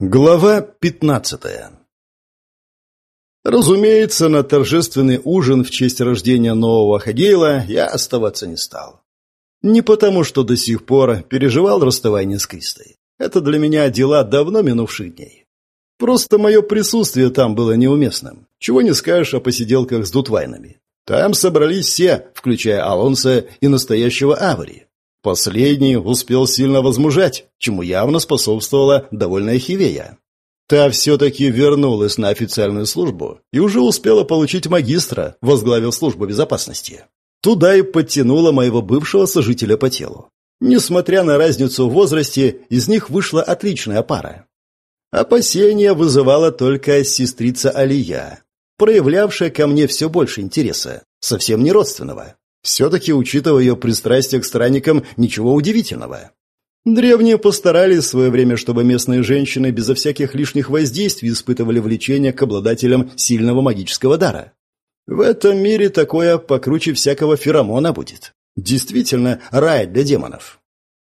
Глава 15 Разумеется, на торжественный ужин в честь рождения нового Хагейла я оставаться не стал. Не потому, что до сих пор переживал расставание с Кристой. Это для меня дела давно минувших дней. Просто мое присутствие там было неуместным. Чего не скажешь о посиделках с дутвайнами. Там собрались все, включая Алонса и настоящего Авари. Последний успел сильно возмужать, чему явно способствовала довольная Хивея. Та все-таки вернулась на официальную службу и уже успела получить магистра, возглавив службу безопасности. Туда и подтянула моего бывшего сожителя по телу. Несмотря на разницу в возрасте, из них вышла отличная пара. Опасения вызывала только сестрица Алия, проявлявшая ко мне все больше интереса, совсем не родственного. Все-таки, учитывая ее пристрастие к странникам, ничего удивительного. Древние постарались в свое время, чтобы местные женщины безо всяких лишних воздействий испытывали влечение к обладателям сильного магического дара. В этом мире такое покруче всякого феромона будет. Действительно, рай для демонов.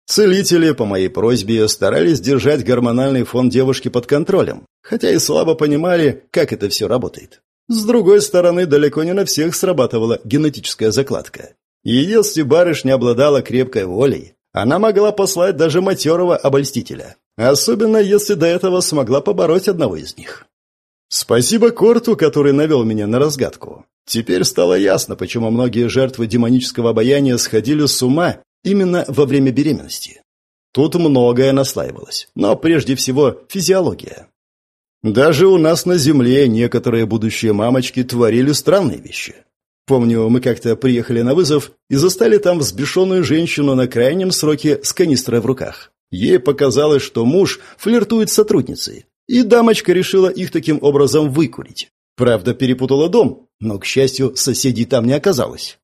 Целители, по моей просьбе, старались держать гормональный фон девушки под контролем, хотя и слабо понимали, как это все работает. С другой стороны, далеко не на всех срабатывала генетическая закладка. И если барышня обладала крепкой волей, она могла послать даже матерого обольстителя. Особенно, если до этого смогла побороть одного из них. Спасибо Корту, который навел меня на разгадку. Теперь стало ясно, почему многие жертвы демонического обаяния сходили с ума именно во время беременности. Тут многое наслаивалось, но прежде всего физиология. Даже у нас на земле некоторые будущие мамочки творили странные вещи. Помню, мы как-то приехали на вызов и застали там взбешенную женщину на крайнем сроке с канистрой в руках. Ей показалось, что муж флиртует с сотрудницей, и дамочка решила их таким образом выкурить. Правда, перепутала дом, но, к счастью, соседей там не оказалось.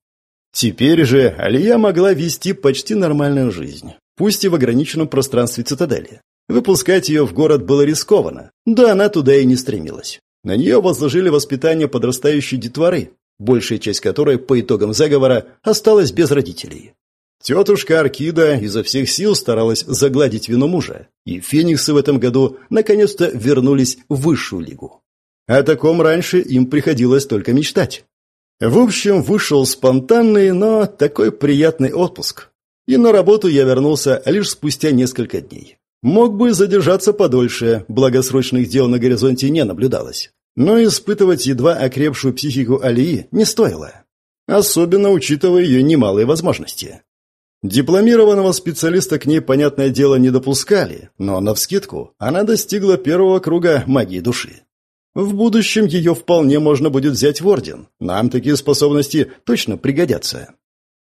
Теперь же Алия могла вести почти нормальную жизнь, пусть и в ограниченном пространстве цитадели. Выпускать ее в город было рискованно, да она туда и не стремилась. На нее возложили воспитание подрастающей детворы, большая часть которой по итогам заговора осталась без родителей. Тетушка Аркида изо всех сил старалась загладить вину мужа, и фениксы в этом году наконец-то вернулись в высшую лигу. О таком раньше им приходилось только мечтать. В общем, вышел спонтанный, но такой приятный отпуск. И на работу я вернулся лишь спустя несколько дней. Мог бы задержаться подольше, благо срочных дел на горизонте не наблюдалось. Но испытывать едва окрепшую психику Алии не стоило. Особенно учитывая ее немалые возможности. Дипломированного специалиста к ней, понятное дело, не допускали, но навскидку она достигла первого круга магии души. В будущем ее вполне можно будет взять в орден. Нам такие способности точно пригодятся.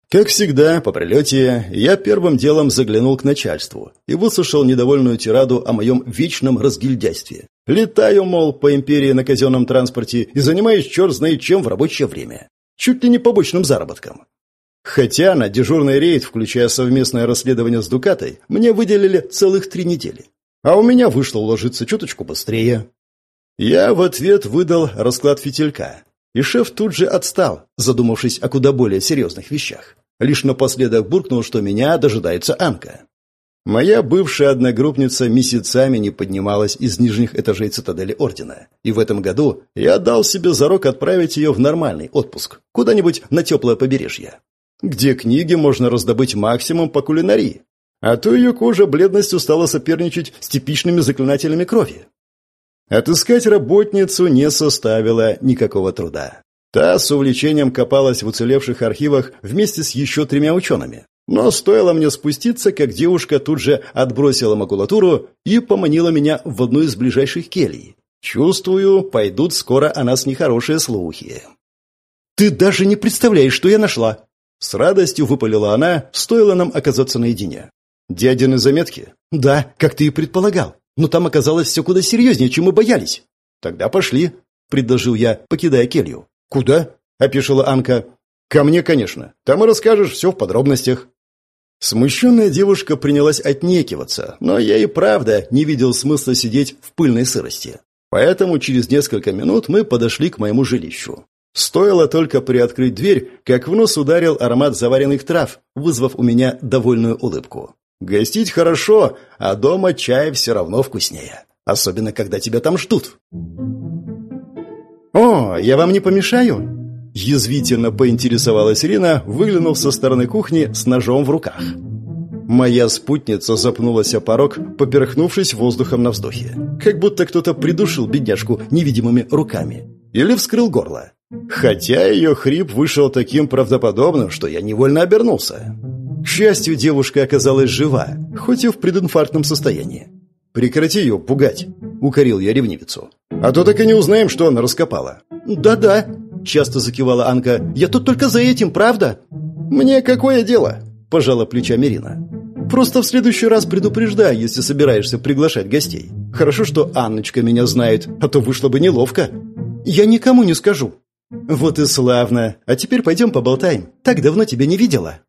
Как всегда, по прилете, я первым делом заглянул к начальству и выслушал недовольную тираду о моем вечном разгильдяйстве. Летаю, мол, по империи на казенном транспорте и занимаюсь черт знает чем в рабочее время. Чуть ли не побочным заработком. Хотя на дежурный рейд, включая совместное расследование с Дукатой, мне выделили целых три недели. А у меня вышло уложиться чуточку быстрее. Я в ответ выдал расклад фитилька, и шеф тут же отстал, задумавшись о куда более серьезных вещах. Лишь напоследок буркнул, что меня дожидается Анка. Моя бывшая одногруппница месяцами не поднималась из нижних этажей цитадели Ордена. И в этом году я дал себе зарок отправить ее в нормальный отпуск, куда-нибудь на теплое побережье, где книги можно раздобыть максимум по кулинарии. А то ее кожа бледностью стала соперничать с типичными заклинателями крови. Отыскать работницу не составило никакого труда. Та с увлечением копалась в уцелевших архивах вместе с еще тремя учеными. Но стоило мне спуститься, как девушка тут же отбросила макулатуру и поманила меня в одну из ближайших келий. Чувствую, пойдут скоро о нас нехорошие слухи. «Ты даже не представляешь, что я нашла!» С радостью выпалила она, стоило нам оказаться наедине. «Дядины заметки?» «Да, как ты и предполагал. Но там оказалось все куда серьезнее, чем мы боялись. Тогда пошли, предложил я, покидая келью. Куда? опешила Анка. Ко мне, конечно. Там и расскажешь все в подробностях. Смущенная девушка принялась отнекиваться, но я и правда не видел смысла сидеть в пыльной сырости. Поэтому через несколько минут мы подошли к моему жилищу. Стоило только приоткрыть дверь, как в нос ударил аромат заваренных трав, вызвав у меня довольную улыбку. Гостить хорошо, а дома чай все равно вкуснее. особенно когда тебя там ждут. «О, я вам не помешаю?» Язвительно поинтересовалась Ирина, выглянув со стороны кухни с ножом в руках. Моя спутница запнулась о порог, поперхнувшись воздухом на вздохе. Как будто кто-то придушил бедняжку невидимыми руками. Или вскрыл горло. Хотя ее хрип вышел таким правдоподобным, что я невольно обернулся. Счастью, девушка оказалась жива, хоть и в прединфарктном состоянии. «Прекрати ее пугать», — укорил я ревнивицу. «А то так и не узнаем, что она раскопала». «Да-да», — часто закивала Анка. «Я тут только за этим, правда?» «Мне какое дело?» — пожала плечами Ирина. «Просто в следующий раз предупреждай, если собираешься приглашать гостей. Хорошо, что Анночка меня знает, а то вышло бы неловко». «Я никому не скажу». «Вот и славно. А теперь пойдем поболтаем. Так давно тебя не видела».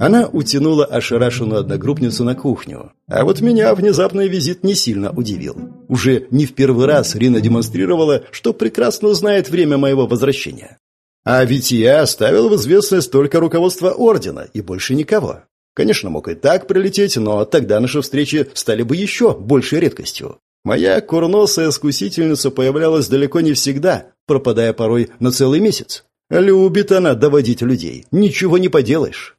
Она утянула ошарашенную одногруппницу на кухню. А вот меня внезапный визит не сильно удивил. Уже не в первый раз Рина демонстрировала, что прекрасно знает время моего возвращения. А ведь я оставил в известность только руководство Ордена и больше никого. Конечно, мог и так прилететь, но тогда наши встречи стали бы еще большей редкостью. Моя курносая искусительница появлялась далеко не всегда, пропадая порой на целый месяц. Любит она доводить людей, ничего не поделаешь.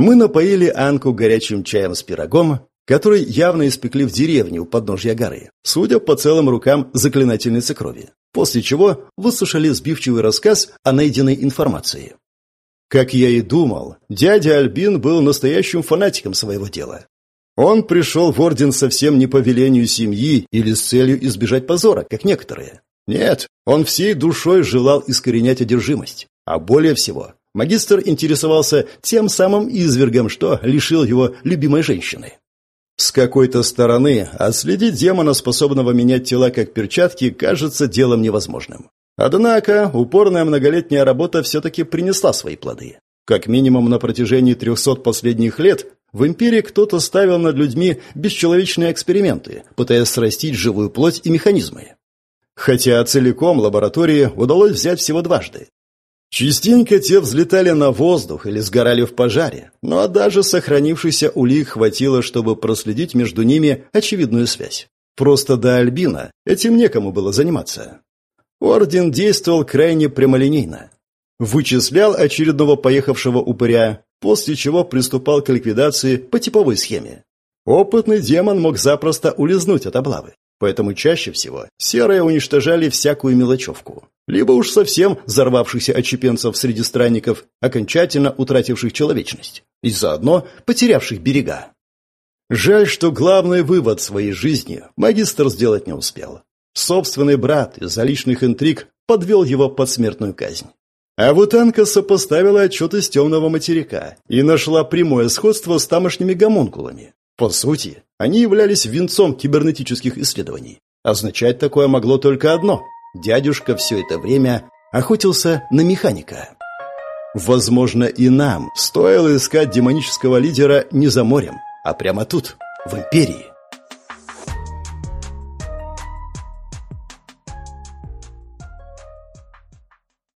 Мы напоили Анку горячим чаем с пирогом, который явно испекли в деревне у подножья горы, судя по целым рукам заклинательницы крови, после чего выслушали сбивчивый рассказ о найденной информации. Как я и думал, дядя Альбин был настоящим фанатиком своего дела. Он пришел в орден совсем не по велению семьи или с целью избежать позора, как некоторые. Нет, он всей душой желал искоренять одержимость, а более всего Магистр интересовался тем самым извергом, что лишил его любимой женщины. С какой-то стороны отследить демона, способного менять тела как перчатки, кажется делом невозможным. Однако упорная многолетняя работа все-таки принесла свои плоды. Как минимум на протяжении 300 последних лет в империи кто-то ставил над людьми бесчеловечные эксперименты, пытаясь срастить живую плоть и механизмы. Хотя целиком лаборатории удалось взять всего дважды. Частенько те взлетали на воздух или сгорали в пожаре, но даже сохранившийся улик хватило, чтобы проследить между ними очевидную связь. Просто до Альбина этим некому было заниматься. Орден действовал крайне прямолинейно. Вычислял очередного поехавшего упыря, после чего приступал к ликвидации по типовой схеме. Опытный демон мог запросто улизнуть от облавы. Поэтому чаще всего серые уничтожали всякую мелочевку. Либо уж совсем взорвавшихся очепенцев среди странников, окончательно утративших человечность. И заодно потерявших берега. Жаль, что главный вывод своей жизни магистр сделать не успел. Собственный брат из-за личных интриг подвел его под смертную казнь. А вот Анка сопоставила отчеты из темного материка и нашла прямое сходство с тамошними гомункулами. По сути, они являлись венцом кибернетических исследований. Означать такое могло только одно. Дядюшка все это время охотился на механика. Возможно, и нам стоило искать демонического лидера не за морем, а прямо тут, в Империи.